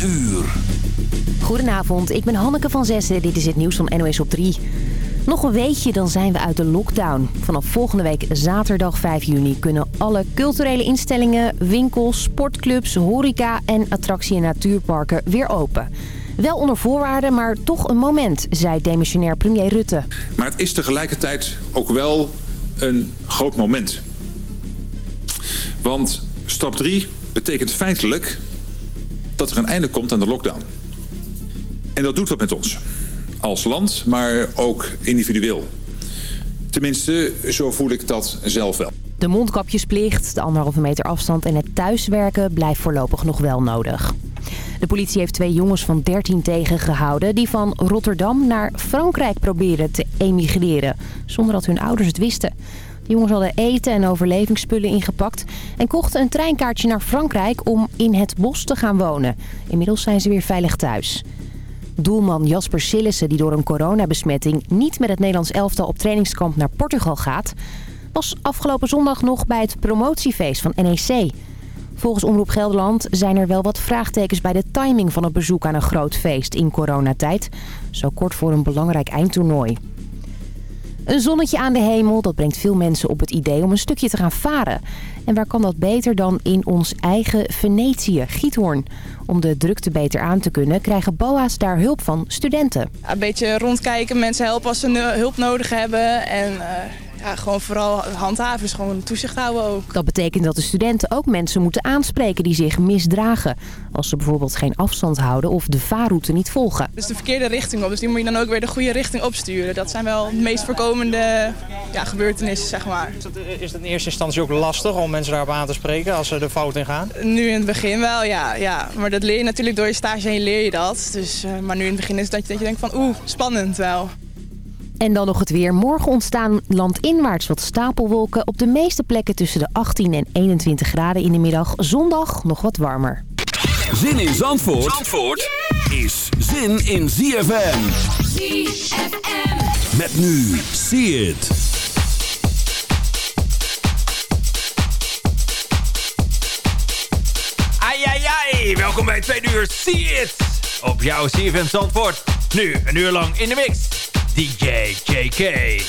uur. Goedenavond, ik ben Hanneke van Zessen. Dit is het nieuws van NOS op 3. Nog een weekje, dan zijn we uit de lockdown. Vanaf volgende week zaterdag 5 juni kunnen alle culturele instellingen, winkels, sportclubs, horeca en attractie- en natuurparken weer open. Wel onder voorwaarden, maar toch een moment, zei demissionair premier Rutte. Maar het is tegelijkertijd ook wel een groot moment. Want stap 3 betekent feitelijk dat er een einde komt aan de lockdown. En dat doet wat met ons. Als land, maar ook individueel. Tenminste, zo voel ik dat zelf wel. De mondkapjesplicht, de anderhalve meter afstand en het thuiswerken blijft voorlopig nog wel nodig. De politie heeft twee jongens van 13 tegengehouden... die van Rotterdam naar Frankrijk probeerden te emigreren... zonder dat hun ouders het wisten. De jongens hadden eten en overlevingsspullen ingepakt... en kochten een treinkaartje naar Frankrijk om in het bos te gaan wonen. Inmiddels zijn ze weer veilig thuis. Doelman Jasper Sillissen, die door een coronabesmetting... niet met het Nederlands elftal op trainingskamp naar Portugal gaat... was afgelopen zondag nog bij het promotiefeest van NEC... Volgens Omroep Gelderland zijn er wel wat vraagtekens bij de timing van het bezoek aan een groot feest in coronatijd. Zo kort voor een belangrijk eindtoernooi. Een zonnetje aan de hemel, dat brengt veel mensen op het idee om een stukje te gaan varen. En waar kan dat beter dan in ons eigen Venetië, Giethoorn? Om de drukte beter aan te kunnen krijgen BOA's daar hulp van studenten. Een beetje rondkijken, mensen helpen als ze hulp nodig hebben en... Uh ja, gewoon vooral handhaven is gewoon toezicht houden ook. Dat betekent dat de studenten ook mensen moeten aanspreken die zich misdragen. Als ze bijvoorbeeld geen afstand houden of de vaarroute niet volgen. Dus de verkeerde richting op, dus die moet je dan ook weer de goede richting opsturen. Dat zijn wel de meest voorkomende ja, gebeurtenissen, zeg maar. Is het, is het in eerste instantie ook lastig om mensen daarop aan te spreken als ze de fout in gaan? Nu in het begin wel, ja. ja. Maar dat leer je natuurlijk door je stage heen leer je dat. Dus, uh, maar nu in het begin is het dat je, dat je denkt van oeh, spannend wel. En dan nog het weer. Morgen ontstaan landinwaarts wat stapelwolken. Op de meeste plekken tussen de 18 en 21 graden in de middag. Zondag nog wat warmer. Zin in Zandvoort, Zandvoort is zin in ZFM. ZFM. Met nu. See it. Welkom bij 2 uur See It. Op jouw CFM Zandvoort. Nu een uur lang in de mix. DJ JK.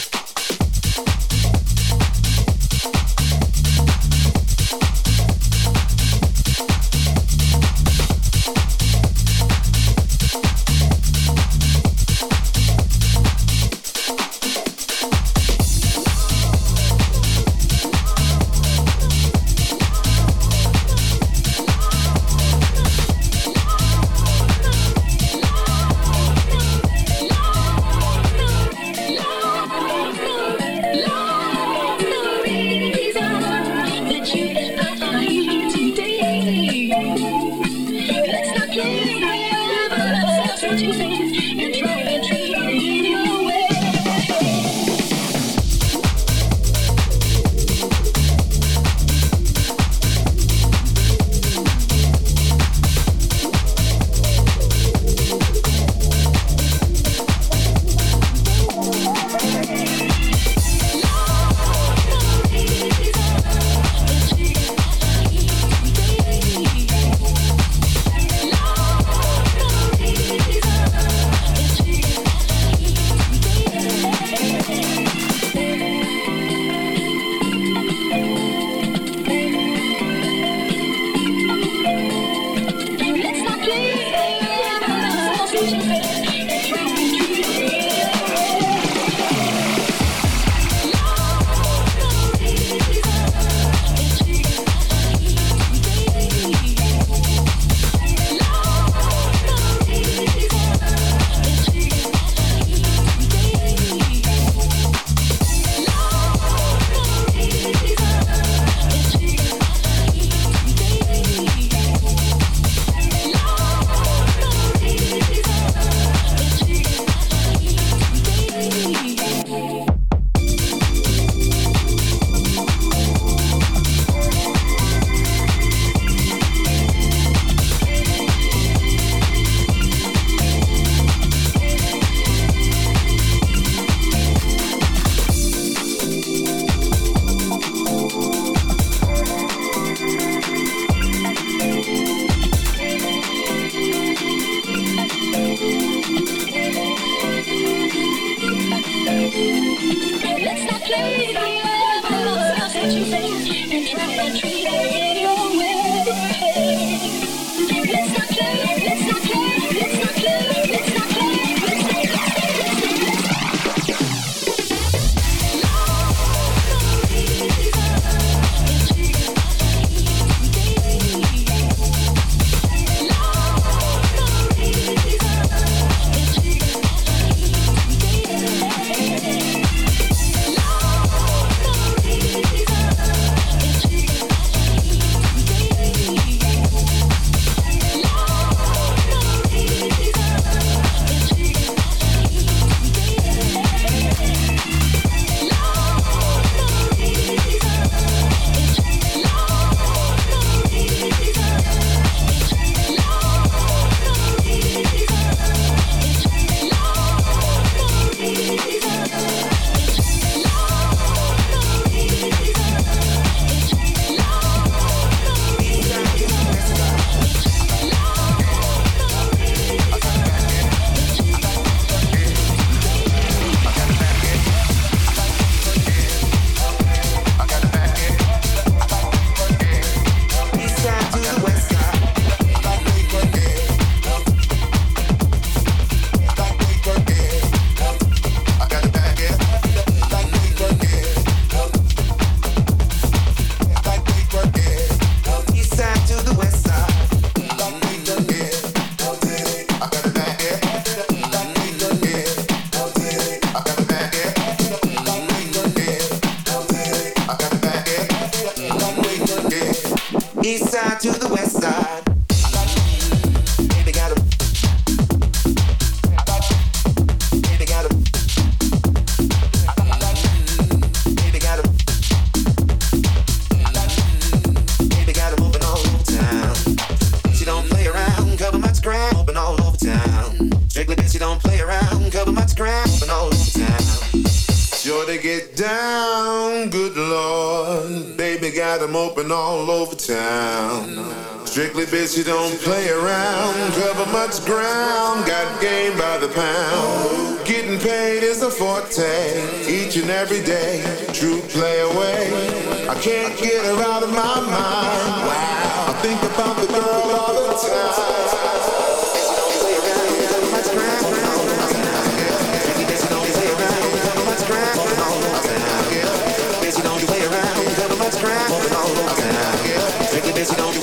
Bitch, you don't play around. Cover much ground, got game by the pound. Getting paid is a forte, each and every day. True play away. I can't get her out of my mind. Wow, I think about the girl all the time. Busy don't play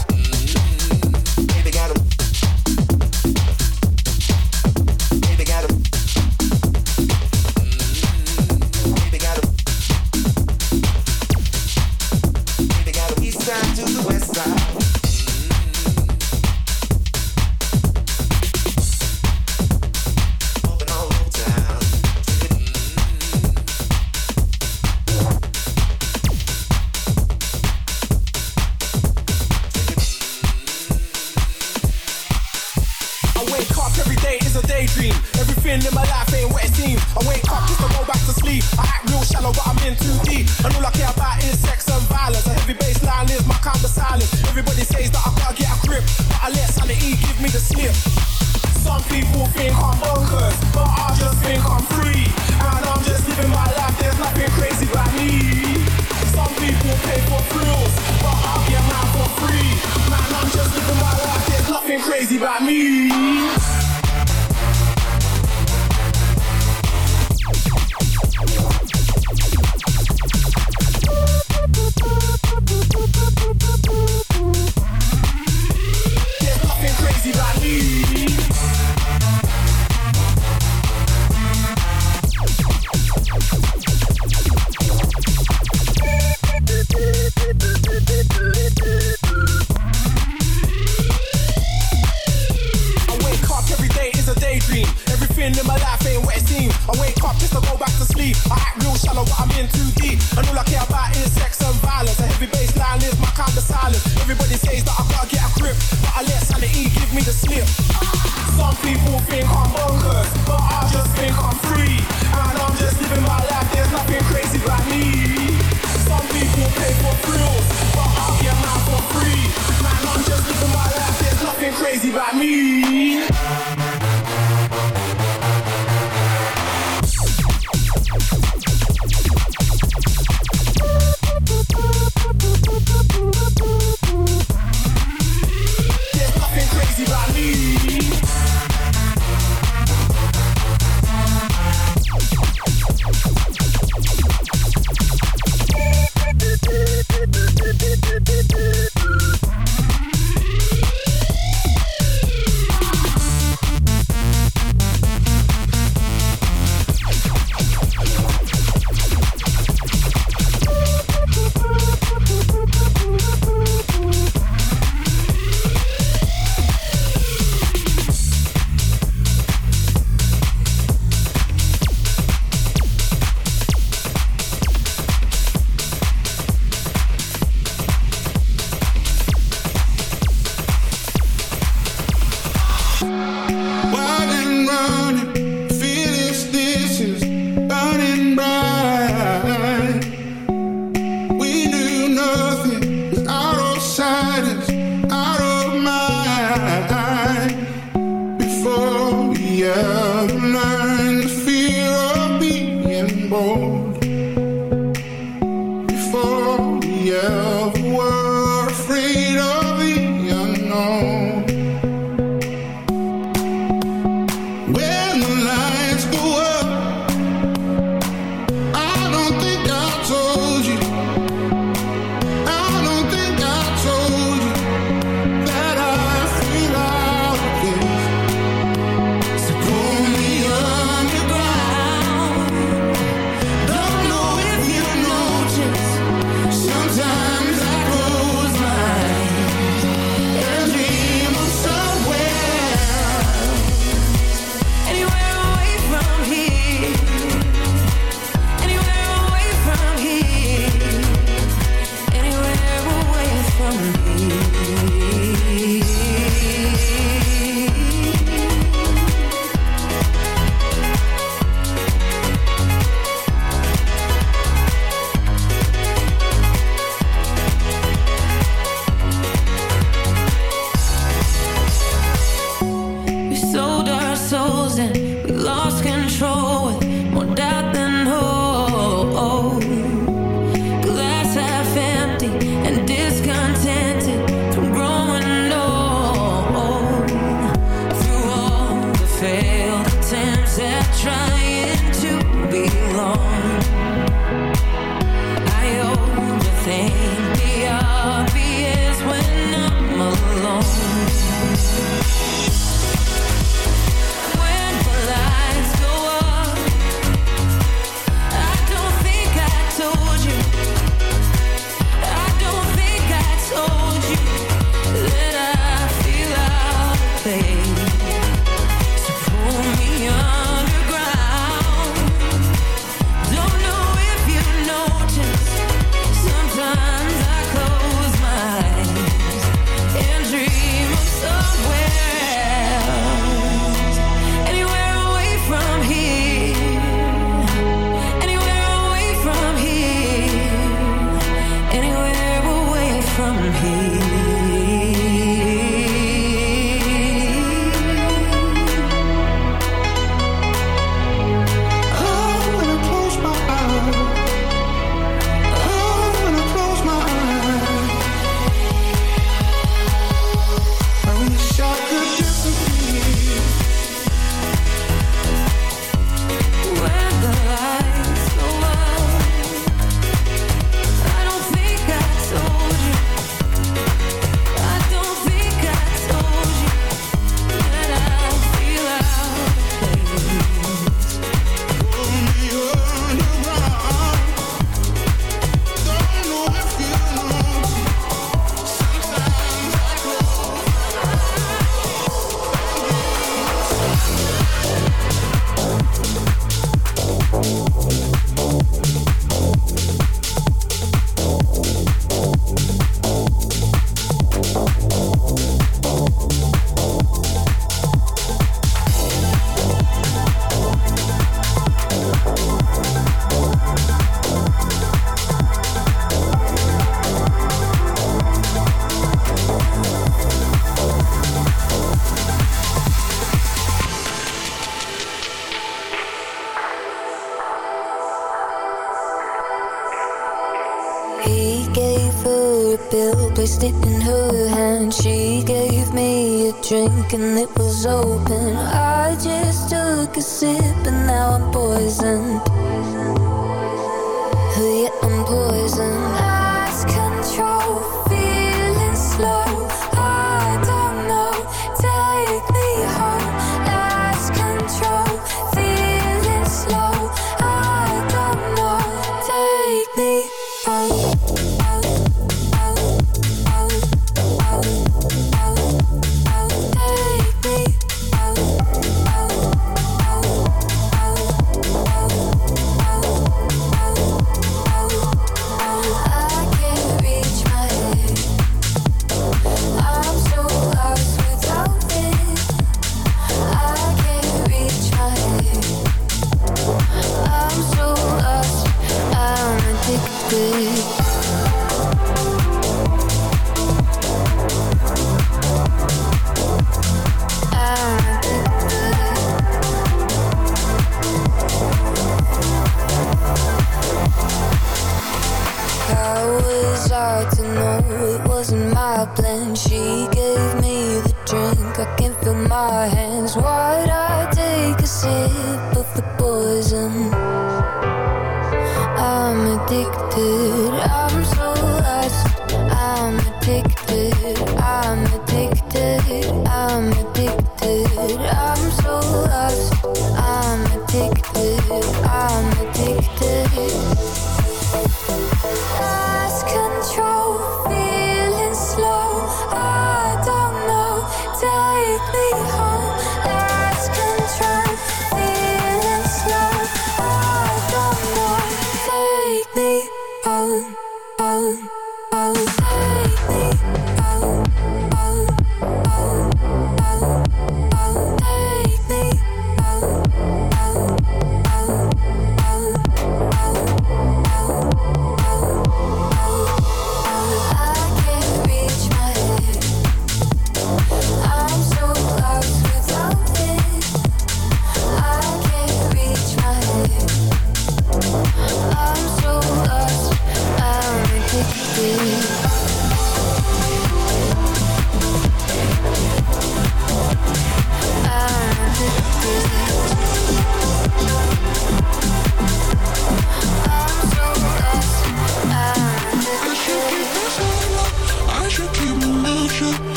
by me. and it feel my hands wide. I take a sip of the poison. I'm addicted.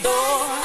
the door.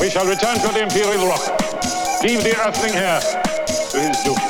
We shall return to the Imperial Rock. Leave the Earthling here to his doom.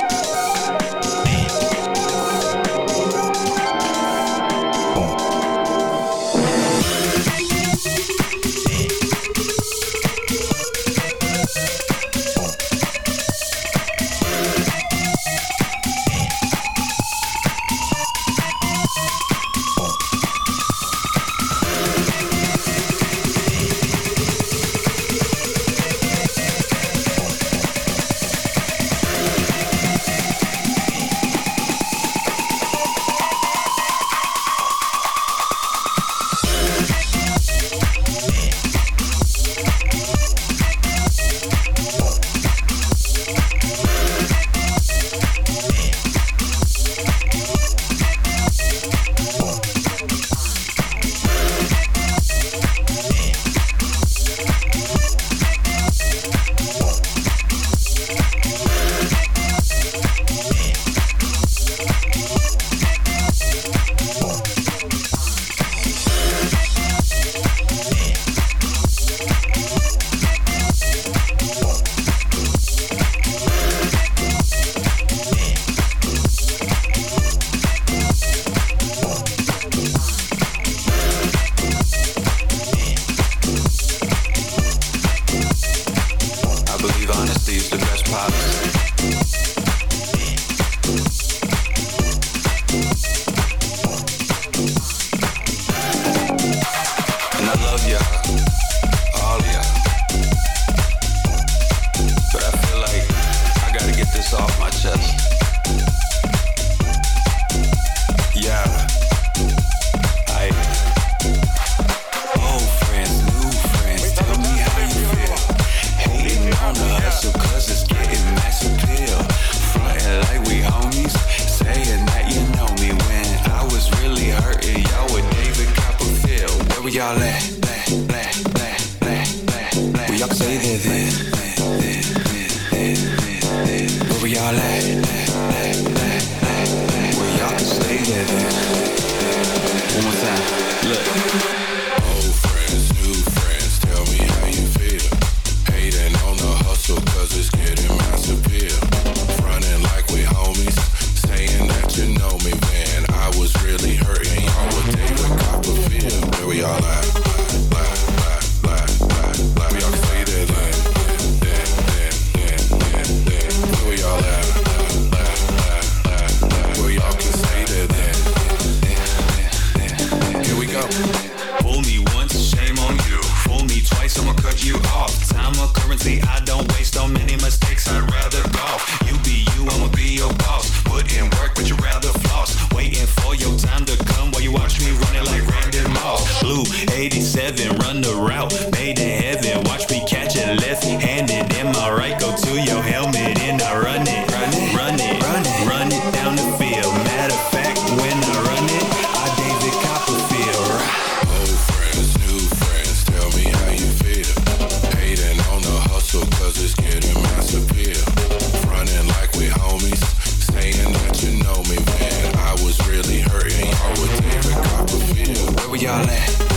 on.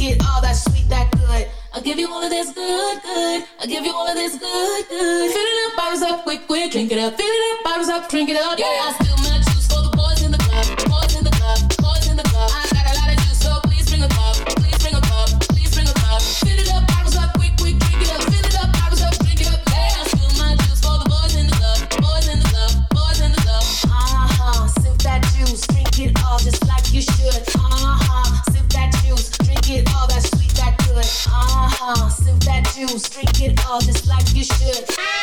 get all that sweet, that good. I'll give you all of this good, good. I'll give you all of this good, good. Fill it up, bottles up, quick, quick. Drink it up, fill it up, bottles up, drink it up. Yeah, I still my all this like you should.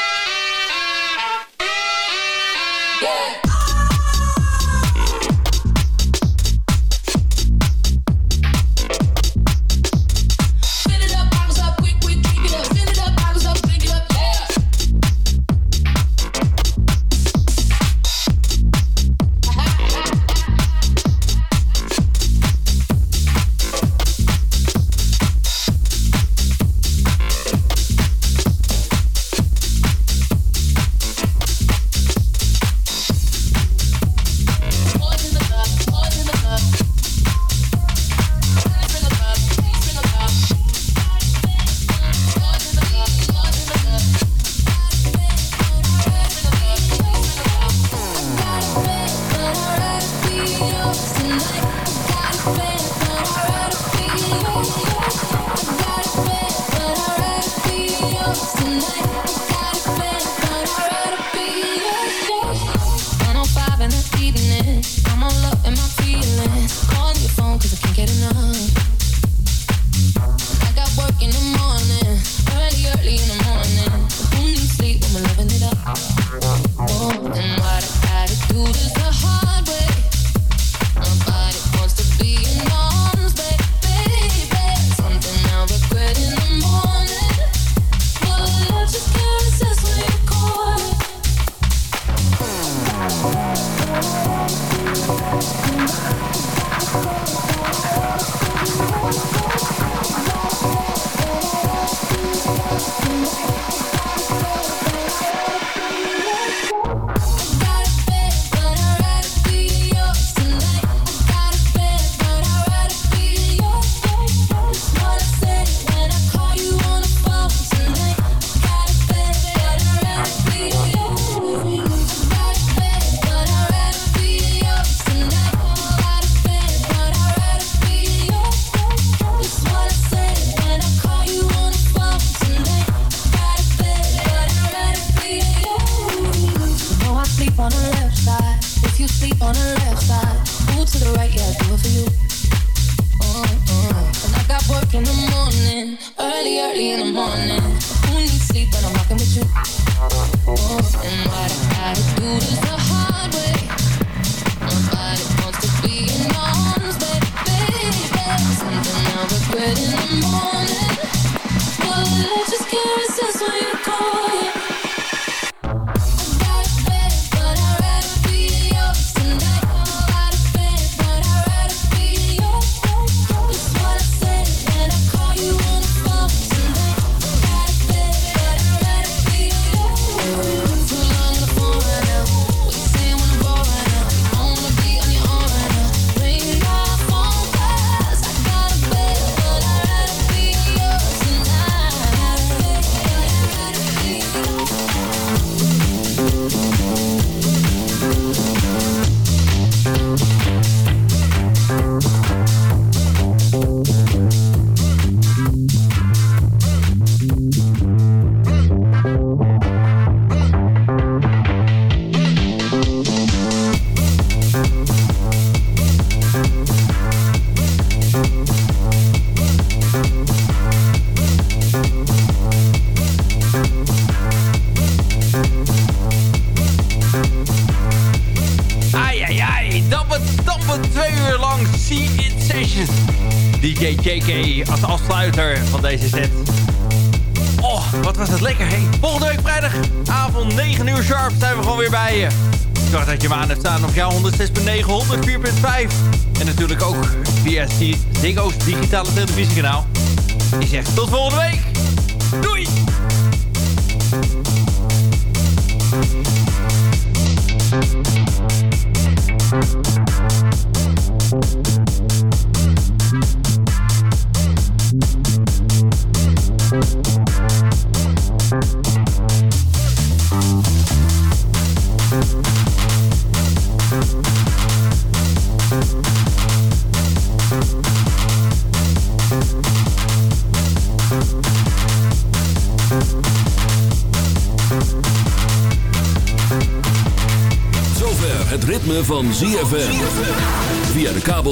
deze set. Oh, wat was dat lekker, hey? Volgende week vrijdagavond, 9 uur sharp, zijn we gewoon weer bij je. Ik dacht dat je me aan hebt staan op jouw 106.9, 104.5. En natuurlijk ook via Ziggo's digitale televisiekanaal. Ik zeg tot volgende week.